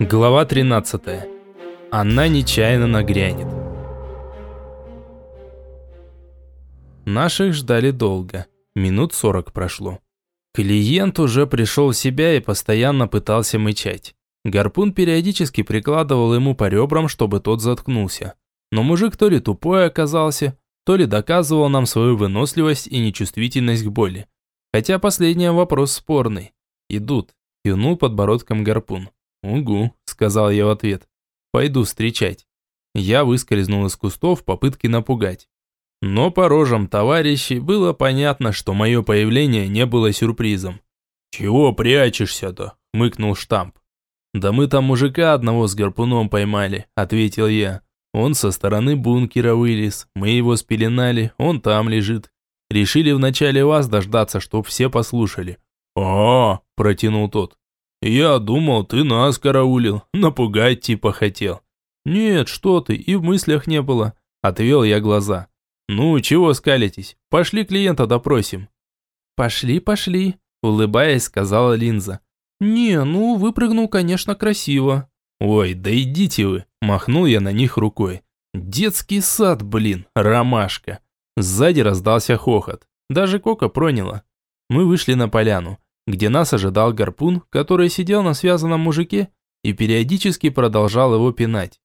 Глава 13. Она нечаянно нагрянет. Наших ждали долго. Минут сорок прошло. Клиент уже пришел в себя и постоянно пытался мычать. Гарпун периодически прикладывал ему по ребрам, чтобы тот заткнулся. Но мужик то ли тупой оказался, то ли доказывал нам свою выносливость и нечувствительность к боли. Хотя последний вопрос спорный. «Идут», – кивнул подбородком гарпун. «Угу», – сказал я в ответ. «Пойду встречать». Я выскользнул из кустов в попытке напугать. Но по рожам товарищей было понятно, что мое появление не было сюрпризом. «Чего прячешься-то?» – хмыкнул штамп. «Да мы там мужика одного с гарпуном поймали», – ответил я. «Он со стороны бункера вылез, мы его спеленали, он там лежит. Решили вначале вас дождаться, чтоб все послушали». «А, – протянул тот. «Я думал, ты нас караулил, напугать типа хотел». «Нет, что ты, и в мыслях не было», – отвел я глаза. «Ну, чего скалитесь? Пошли клиента допросим». «Пошли, пошли», – улыбаясь, сказала Линза. «Не, ну, выпрыгнул, конечно, красиво». «Ой, да идите вы», – махнул я на них рукой. «Детский сад, блин, ромашка». Сзади раздался хохот. Даже Кока проняло. Мы вышли на поляну где нас ожидал гарпун, который сидел на связанном мужике и периодически продолжал его пинать.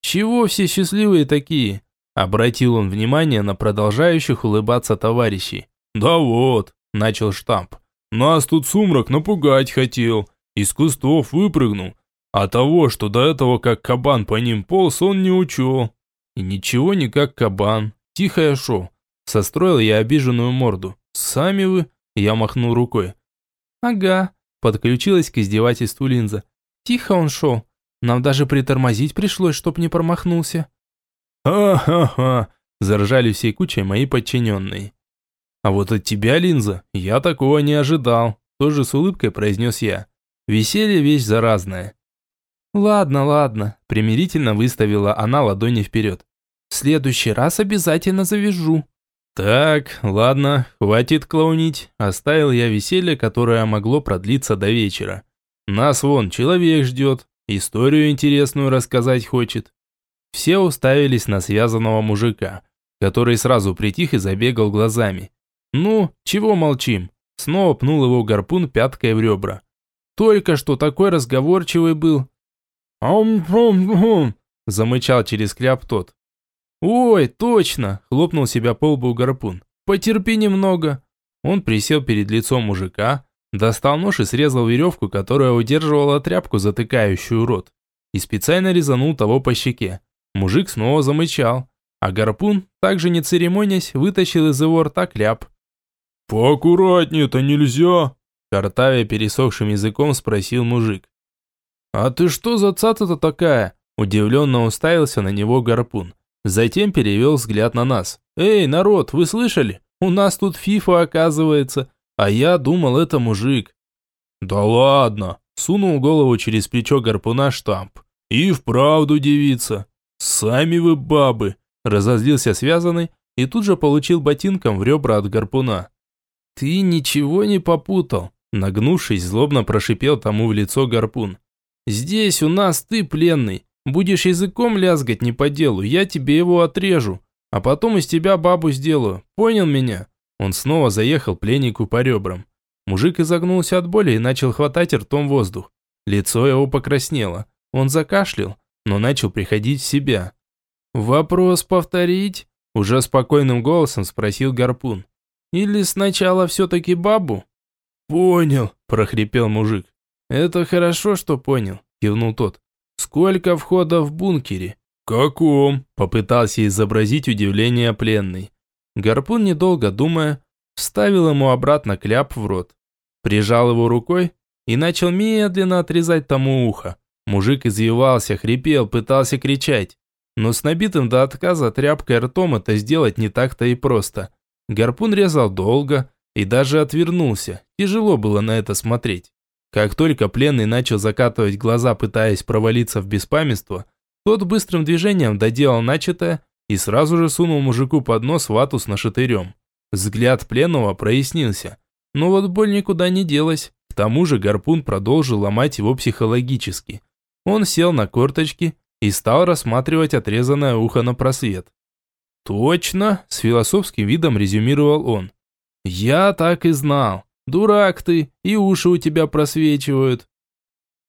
«Чего все счастливые такие?» – обратил он внимание на продолжающих улыбаться товарищей. «Да вот», – начал штамп, – «нас тут сумрак напугать хотел, из кустов выпрыгнул, а того, что до этого как кабан по ним полз, он не учел». И ничего не как кабан, тихое шоу. Состроил я обиженную морду. «Сами вы?» – я махнул рукой. «Ага», – подключилась к издевательству Линза. «Тихо он шел. Нам даже притормозить пришлось, чтоб не промахнулся». «Ха-ха-ха», – заржали всей кучей мои подчиненные. «А вот от тебя, Линза, я такого не ожидал», – тоже с улыбкой произнес я. «Веселье вещь заразная». «Ладно, ладно», – примирительно выставила она ладони вперед. «В следующий раз обязательно завяжу». Так, ладно, хватит клоунить. Оставил я веселье, которое могло продлиться до вечера. Нас вон человек ждет, историю интересную рассказать хочет. Все уставились на связанного мужика, который сразу притих и забегал глазами. Ну, чего молчим? Снова пнул его гарпун пяткой в ребра. Только что такой разговорчивый был. «Ам-пам-пам!» – замычал через кляп тот. «Ой, точно!» – хлопнул себя по лбу гарпун. «Потерпи немного!» Он присел перед лицом мужика, достал нож и срезал веревку, которая удерживала тряпку, затыкающую рот, и специально резанул того по щеке. Мужик снова замычал, а гарпун, также не церемонясь, вытащил из его рта кляп. «Поаккуратнее-то нельзя!» Картавя пересохшим языком спросил мужик. «А ты что за цата-то такая?» Удивленно уставился на него гарпун. Затем перевел взгляд на нас. «Эй, народ, вы слышали? У нас тут фифа оказывается, а я думал, это мужик». «Да ладно!» – сунул голову через плечо гарпуна штамп. «И вправду девица! Сами вы бабы!» – разозлился связанный и тут же получил ботинком в ребра от гарпуна. «Ты ничего не попутал?» – нагнувшись, злобно прошипел тому в лицо гарпун. «Здесь у нас ты пленный, Будешь языком лязгать не по делу, я тебе его отрежу, а потом из тебя бабу сделаю. Понял меня?» Он снова заехал пленнику по ребрам. Мужик изогнулся от боли и начал хватать ртом воздух. Лицо его покраснело. Он закашлял, но начал приходить в себя. «Вопрос повторить?» Уже спокойным голосом спросил Гарпун. «Или сначала все-таки бабу?» «Понял», – прохрипел мужик. «Это хорошо, что понял», – кивнул тот. «Сколько входов в бункере?» «Каком?» – попытался изобразить удивление пленный. Гарпун, недолго думая, вставил ему обратно кляп в рот. Прижал его рукой и начал медленно отрезать тому ухо. Мужик извивался, хрипел, пытался кричать. Но с набитым до отказа тряпкой ртом это сделать не так-то и просто. Гарпун резал долго и даже отвернулся. Тяжело было на это смотреть. Как только пленный начал закатывать глаза, пытаясь провалиться в беспамятство, тот быстрым движением доделал начатое и сразу же сунул мужику под нос вату с нашатырем. Взгляд пленного прояснился. Но вот боль никуда не делась. К тому же гарпун продолжил ломать его психологически. Он сел на корточки и стал рассматривать отрезанное ухо на просвет. «Точно!» – с философским видом резюмировал он. «Я так и знал. Дурак ты, и уши у тебя просвечивают».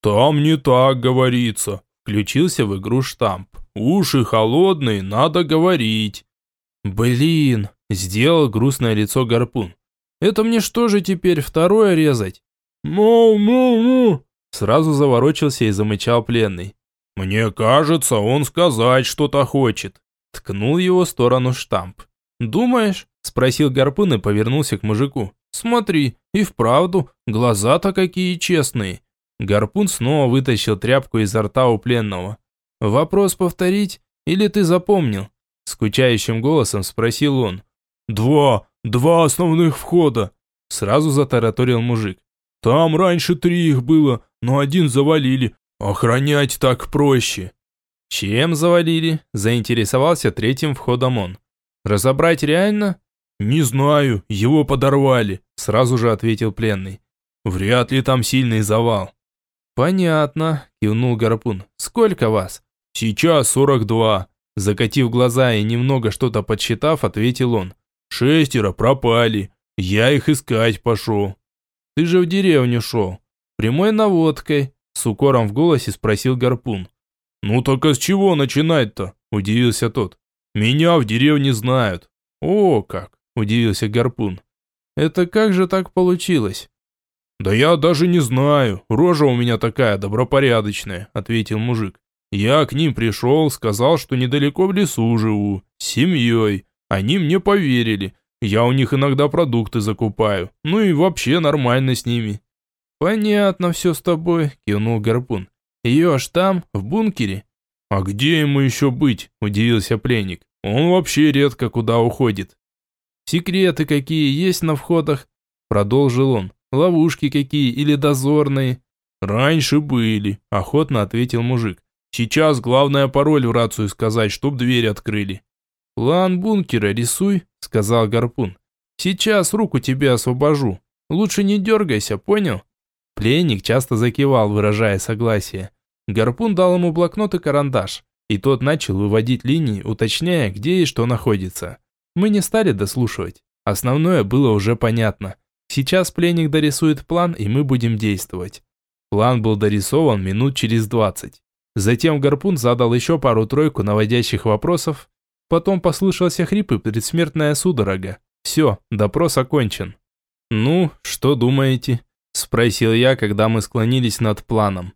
«Там не так говорится», – включился в игру штамп. «Уши холодные, надо говорить». «Блин!» – сделал грустное лицо гарпун. «Это мне что же теперь, второе резать?» «Ну-ну-ну!» Сразу заворочился и замычал пленный. «Мне кажется, он сказать что-то хочет». Ткнул его в сторону штамп. «Думаешь?» – спросил гарпун и повернулся к мужику. «Смотри, и вправду, глаза-то какие честные». Гарпун снова вытащил тряпку изо рта у пленного. «Вопрос повторить? Или ты запомнил?» Скучающим голосом спросил он. «Два, два основных входа», сразу затараторил мужик. «Там раньше три их было, но один завалили. Охранять так проще». «Чем завалили?» – заинтересовался третьим входом он. «Разобрать реально?» «Не знаю, его подорвали», – сразу же ответил пленный. «Вряд ли там сильный завал». «Понятно», – кивнул Гарпун. «Сколько вас?» «Сейчас сорок два». Закатив глаза и немного что-то подсчитав, ответил он. «Шестеро пропали. Я их искать пошел». «Ты же в деревню шел. Прямой наводкой», – с укором в голосе спросил Гарпун. «Ну так а с чего начинать-то?» – удивился тот. «Меня в деревне знают». «О, как!» – удивился Гарпун. «Это как же так получилось?» «Да я даже не знаю. Рожа у меня такая добропорядочная», – ответил мужик. «Я к ним пришел, сказал, что недалеко в лесу живу, с семьей. Они мне поверили. Я у них иногда продукты закупаю. Ну и вообще нормально с ними». «Понятно все с тобой», – кивнул Гарпун. Еж там, в бункере?» «А где ему еще быть?» – удивился пленник. «Он вообще редко куда уходит». «Секреты какие есть на входах?» – продолжил он. «Ловушки какие или дозорные?» «Раньше были», – охотно ответил мужик. «Сейчас главное пароль в рацию сказать, чтоб дверь открыли». «План бункера рисуй», – сказал Гарпун. «Сейчас руку тебе освобожу. Лучше не дергайся, понял?» Пленник часто закивал, выражая согласие. Гарпун дал ему блокнот и карандаш, и тот начал выводить линии, уточняя, где и что находится. Мы не стали дослушивать. Основное было уже понятно. Сейчас пленник дорисует план, и мы будем действовать. План был дорисован минут через двадцать. Затем Гарпун задал еще пару-тройку наводящих вопросов. Потом послышался хрип и предсмертная судорога. Все, допрос окончен. «Ну, что думаете?» Спросил я, когда мы склонились над планом.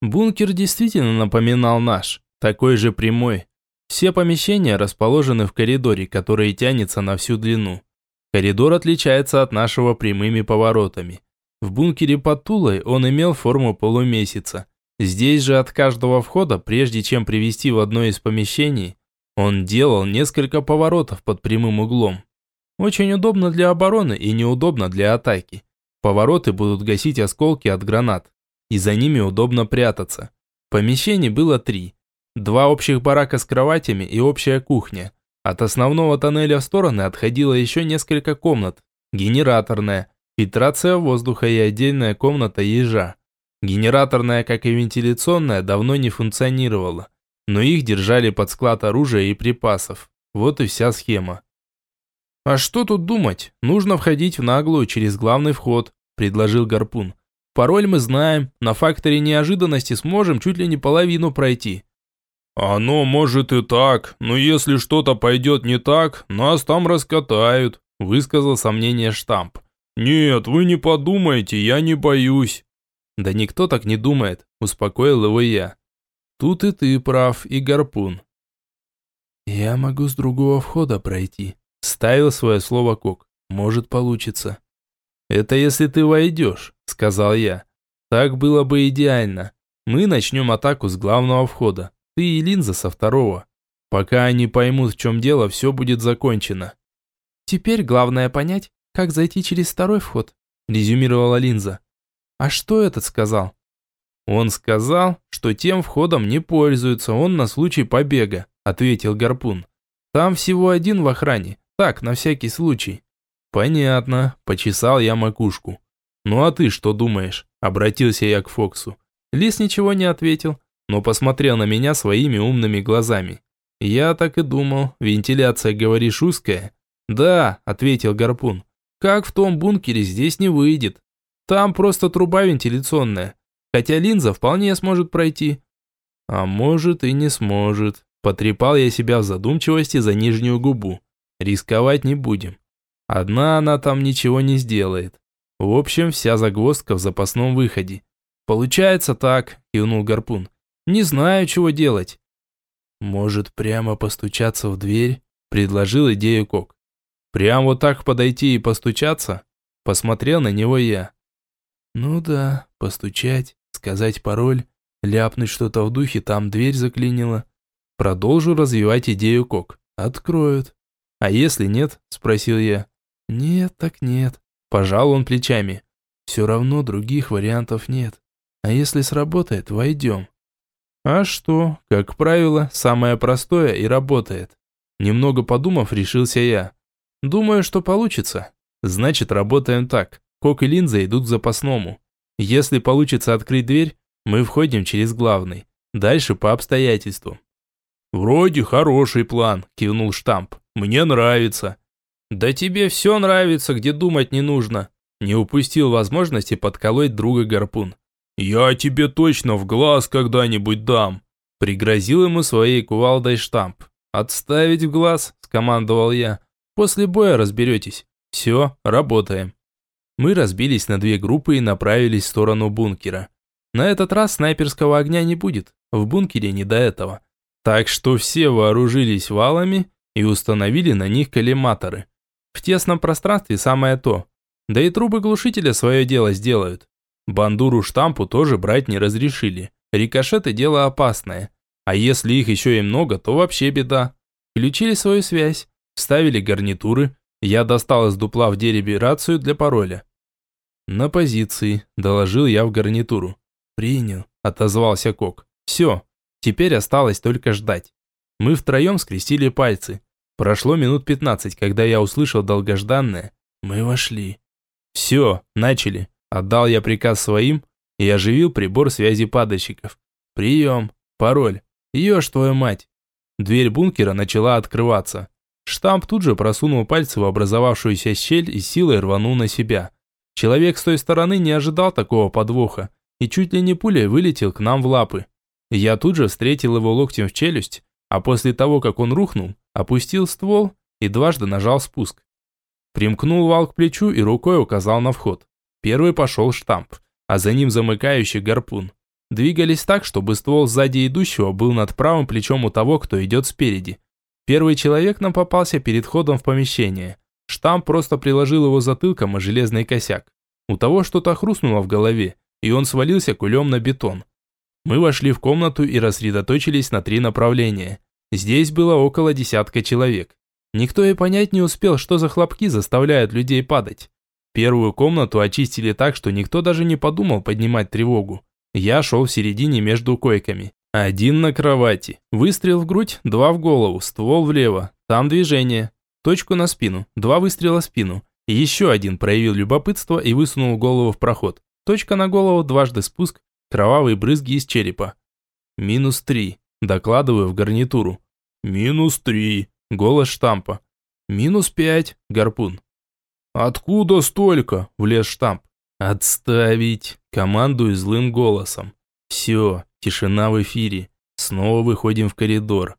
Бункер действительно напоминал наш, такой же прямой. Все помещения расположены в коридоре, который тянется на всю длину. Коридор отличается от нашего прямыми поворотами. В бункере под Тулой он имел форму полумесяца. Здесь же от каждого входа, прежде чем привести в одно из помещений, он делал несколько поворотов под прямым углом. Очень удобно для обороны и неудобно для атаки. Повороты будут гасить осколки от гранат, и за ними удобно прятаться. Помещений было три. Два общих барака с кроватями и общая кухня. От основного тоннеля в стороны отходило еще несколько комнат. Генераторная, фильтрация воздуха и отдельная комната ежа. Генераторная, как и вентиляционная, давно не функционировала. Но их держали под склад оружия и припасов. Вот и вся схема. «А что тут думать? Нужно входить в наглую через главный вход», – предложил Гарпун. «Пароль мы знаем, на факторе неожиданности сможем чуть ли не половину пройти». «Оно может и так, но если что-то пойдет не так, нас там раскатают», – высказал сомнение штамп. «Нет, вы не подумайте, я не боюсь». «Да никто так не думает», – успокоил его я. «Тут и ты прав, и Гарпун». «Я могу с другого входа пройти», Ставил свое слово Кок. Может получится. Это если ты войдешь, сказал я. Так было бы идеально. Мы начнем атаку с главного входа. Ты и Линза со второго. Пока они поймут, в чем дело, все будет закончено. Теперь главное понять, как зайти через второй вход, резюмировала Линза. А что этот сказал? Он сказал, что тем входом не пользуется он на случай побега, ответил Гарпун. Там всего один в охране, так, на всякий случай. Понятно, почесал я макушку. Ну а ты что думаешь? Обратился я к Фоксу. Лис ничего не ответил, но посмотрел на меня своими умными глазами. Я так и думал, вентиляция, говоришь, узкая? Да, ответил Гарпун. Как в том бункере здесь не выйдет. Там просто труба вентиляционная. Хотя линза вполне сможет пройти. А может и не сможет. Потрепал я себя в задумчивости за нижнюю губу. Рисковать не будем. Одна она там ничего не сделает. В общем, вся загвоздка в запасном выходе. Получается так, кивнул Гарпун. Не знаю, чего делать. Может, прямо постучаться в дверь? Предложил идею Кок. Прям вот так подойти и постучаться? Посмотрел на него я. Ну да, постучать, сказать пароль, ляпнуть что-то в духе, там дверь заклинила. Продолжу развивать идею Кок. Откроют. А если нет? Спросил я. Нет, так нет. Пожал он плечами. Все равно других вариантов нет. А если сработает, войдем. А что, как правило, самое простое и работает. Немного подумав, решился я. Думаю, что получится. Значит, работаем так. Кок и линза идут к запасному. Если получится открыть дверь, мы входим через главный. Дальше по обстоятельствам. «Вроде хороший план», – кивнул штамп. «Мне нравится». «Да тебе все нравится, где думать не нужно». Не упустил возможности подколоть друга гарпун. «Я тебе точно в глаз когда-нибудь дам», – пригрозил ему своей кувалдой штамп. «Отставить в глаз», – скомандовал я. «После боя разберетесь. Все, работаем». Мы разбились на две группы и направились в сторону бункера. На этот раз снайперского огня не будет, в бункере не до этого. Так что все вооружились валами и установили на них коллиматоры. В тесном пространстве самое то. Да и трубы глушителя свое дело сделают. Бандуру штампу тоже брать не разрешили. Рикошеты дело опасное. А если их еще и много, то вообще беда. Включили свою связь, вставили гарнитуры. Я достал из дупла в дереве рацию для пароля. «На позиции», – доложил я в гарнитуру. «Принял», – отозвался Кок. «Все, теперь осталось только ждать». Мы втроем скрестили пальцы. Прошло минут пятнадцать, когда я услышал долгожданное «Мы вошли». «Все, начали», – отдал я приказ своим и оживил прибор связи падальщиков. «Прием, пароль, ешь твою мать». Дверь бункера начала открываться. Штамп тут же просунул пальцы в образовавшуюся щель и силой рванул на себя. Человек с той стороны не ожидал такого подвоха и чуть ли не пулей вылетел к нам в лапы. Я тут же встретил его локтем в челюсть, а после того, как он рухнул, опустил ствол и дважды нажал спуск. Примкнул вал к плечу и рукой указал на вход. Первый пошел штамп, а за ним замыкающий гарпун. Двигались так, чтобы ствол сзади идущего был над правым плечом у того, кто идет спереди. Первый человек нам попался перед входом в помещение. Штамп просто приложил его затылком о железный косяк. У того что-то хрустнуло в голове, и он свалился кулем на бетон. Мы вошли в комнату и рассредоточились на три направления. Здесь было около десятка человек. Никто и понять не успел, что за хлопки заставляют людей падать. Первую комнату очистили так, что никто даже не подумал поднимать тревогу. Я шел в середине между койками. Один на кровати. Выстрел в грудь, два в голову, ствол влево. Там движение. Точку на спину, два выстрела в спину. Еще один проявил любопытство и высунул голову в проход. Точка на голову, дважды спуск, кровавые брызги из черепа. Минус три. Докладываю в гарнитуру. Минус три. Голос штампа. Минус пять. Гарпун. Откуда столько? Влез штамп. Отставить. Командую злым голосом. Все, тишина в эфире. Снова выходим в коридор.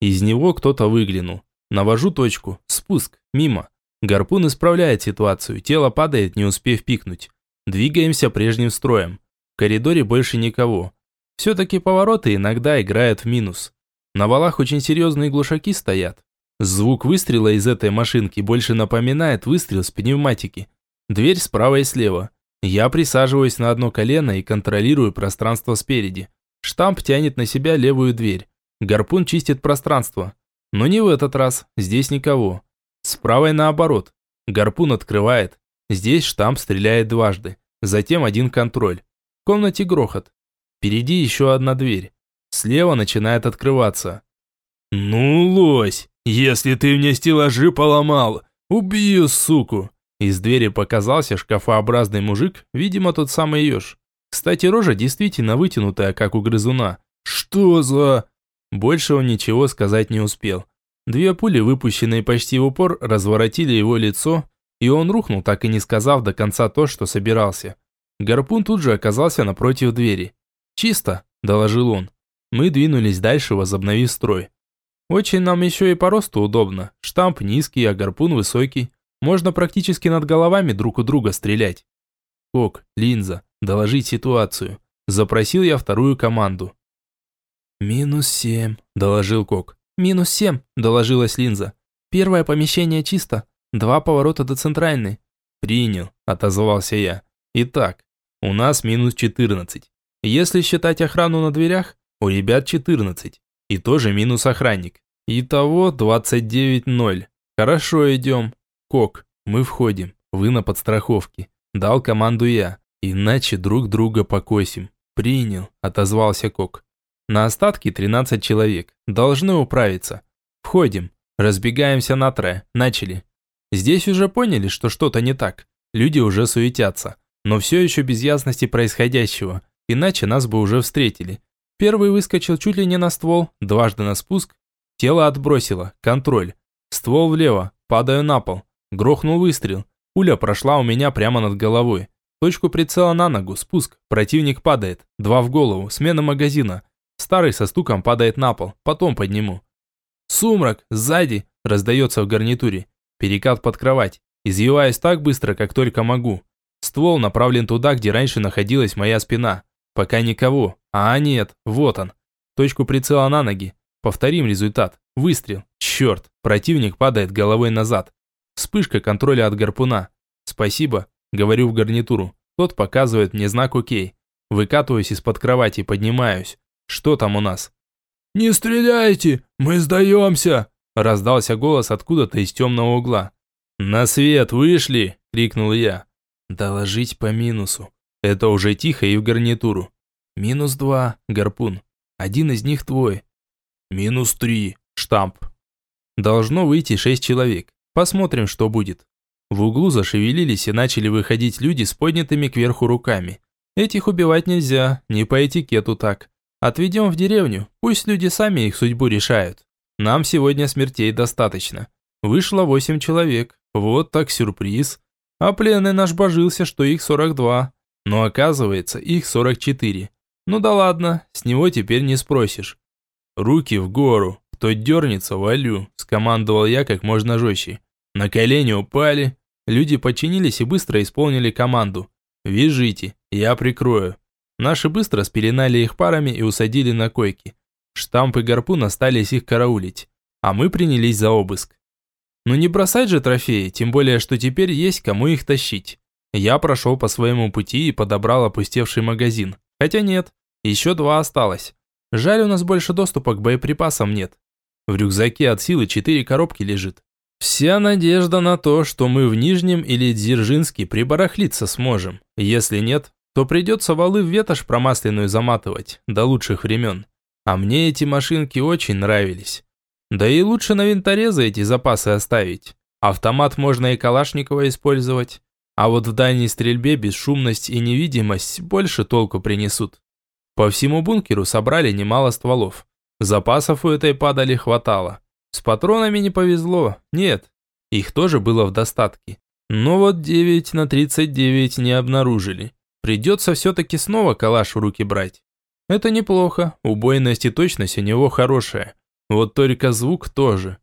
Из него кто-то выглянул. Навожу точку. Спуск. Мимо. Гарпун исправляет ситуацию. Тело падает, не успев пикнуть. Двигаемся прежним строем. В коридоре больше никого. Все-таки повороты иногда играют в минус. На валах очень серьезные глушаки стоят. Звук выстрела из этой машинки больше напоминает выстрел с пневматики. Дверь справа и слева. Я присаживаюсь на одно колено и контролирую пространство спереди. Штамп тянет на себя левую дверь. Гарпун чистит пространство. Но не в этот раз, здесь никого. С правой наоборот. Гарпун открывает, Здесь штамп стреляет дважды. Затем один контроль. В комнате грохот. Впереди еще одна дверь. Слева начинает открываться. «Ну, лось, если ты мне стеллажи поломал, убью, суку!» Из двери показался шкафообразный мужик, видимо, тот самый еж. Кстати, рожа действительно вытянутая, как у грызуна. Что за...» Больше он ничего сказать не успел. Две пули, выпущенные почти в упор, разворотили его лицо, и он рухнул, так и не сказав до конца то, что собирался. Гарпун тут же оказался напротив двери. «Чисто», – доложил он. Мы двинулись дальше, возобновив строй. Очень нам еще и по росту удобно. Штамп низкий, а гарпун высокий. Можно практически над головами друг у друга стрелять. Кок, линза, доложить ситуацию. Запросил я вторую команду. «Минус семь», – доложил Кок. «Минус семь», – доложилась линза. «Первое помещение чисто. Два поворота до центральной». «Принял», – отозвался я. «Итак, у нас минус четырнадцать. Если считать охрану на дверях, у ребят четырнадцать. И тоже минус охранник. Итого двадцать девять ноль. Хорошо, идем. Кок, мы входим. Вы на подстраховке. Дал команду я. Иначе друг друга покосим. Принял, отозвался Кок. На остатки 13 человек. Должны управиться. Входим. Разбегаемся на трое. Начали. Здесь уже поняли, что что-то не так. Люди уже суетятся. Но все еще без ясности происходящего. Иначе нас бы уже встретили. Первый выскочил чуть ли не на ствол, дважды на спуск. Тело отбросило. Контроль. Ствол влево. Падаю на пол. Грохнул выстрел. Пуля прошла у меня прямо над головой. Точку прицела на ногу. Спуск. Противник падает. Два в голову. Смена магазина. Старый со стуком падает на пол, потом подниму. «Сумрак! Сзади!» – раздается в гарнитуре. Перекат под кровать. Извиваюсь так быстро, как только могу. Ствол направлен туда, где раньше находилась моя спина. Пока никого. А нет, вот он. Точку прицела на ноги. Повторим результат. Выстрел. Черт, противник падает головой назад. Вспышка контроля от гарпуна. Спасибо, говорю в гарнитуру. Тот показывает мне знак «Окей». Выкатываюсь из-под кровати, поднимаюсь. Что там у нас?» «Не стреляйте! Мы сдаемся!» Раздался голос откуда-то из темного угла. «На свет вышли!» – крикнул я. «Доложить по минусу». Это уже тихо и в гарнитуру. «Минус два, гарпун. Один из них твой». «Минус три, штамп». Должно выйти шесть человек. Посмотрим, что будет. В углу зашевелились и начали выходить люди с поднятыми кверху руками. Этих убивать нельзя, не по этикету так. Отведем в деревню, пусть люди сами их судьбу решают. Нам сегодня смертей достаточно. Вышло восемь человек, вот так сюрприз. А пленный наш божился, что их 42. Но оказывается, их 44. Ну да ладно, с него теперь не спросишь. Руки в гору, кто дернется, валю, скомандовал я как можно жестче. На колени упали. Люди подчинились и быстро исполнили команду. Вяжите, я прикрою. Наши быстро спеленали их парами и усадили на койки. Штамп и гарпун остались их караулить, а мы принялись за обыск. Ну не бросать же трофеи, тем более, что теперь есть кому их тащить. Я прошел по своему пути и подобрал опустевший магазин. Хотя нет, еще два осталось. Жаль, у нас больше доступа к боеприпасам нет. В рюкзаке от силы четыре коробки лежит. Вся надежда на то, что мы в Нижнем или Дзержинске прибарахлиться сможем. Если нет, то придется валы в ветошь промасленную заматывать, до лучших времен. А мне эти машинки очень нравились. Да и лучше на винторезы эти запасы оставить. Автомат можно и Калашникова использовать. А вот в дальней стрельбе бесшумность и невидимость больше толку принесут. По всему бункеру собрали немало стволов. Запасов у этой падали хватало. С патронами не повезло, нет. Их тоже было в достатке. Но вот 9 на 39 не обнаружили. Придется все-таки снова калаш в руки брать. Это неплохо, убойность и точность у него хорошая. Вот только звук тоже.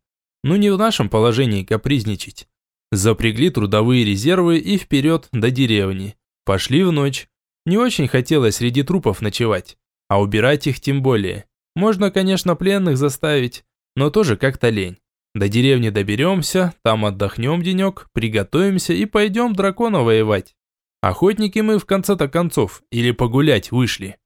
Ну не в нашем положении капризничать. Запрягли трудовые резервы и вперед до деревни. Пошли в ночь. Не очень хотелось среди трупов ночевать. А убирать их тем более. Можно, конечно, пленных заставить, но тоже как-то лень. До деревни доберемся, там отдохнем денек, приготовимся и пойдем дракона воевать. Охотники мы в конце-то концов или погулять вышли.